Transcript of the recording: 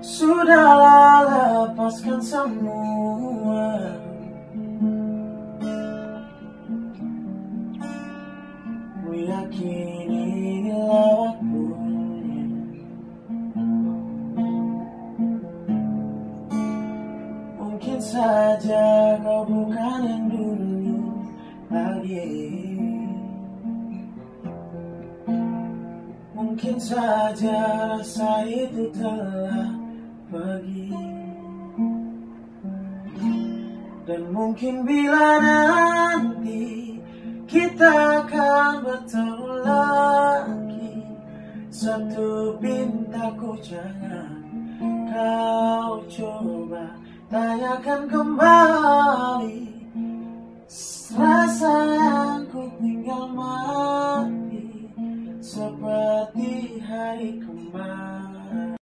Sudahlah lepaskan semua. Ku yakin inilah waktunya Mungkin saja kau bukan yang dulu lagi. Mungkin saja rasa itu telah pergi. Dan mungkin bila nanti kita akan bertemu lagi Satu pintaku jangan kau coba tanyakan kembali. Rasa yang ku tinggal mati seperti hari kemarin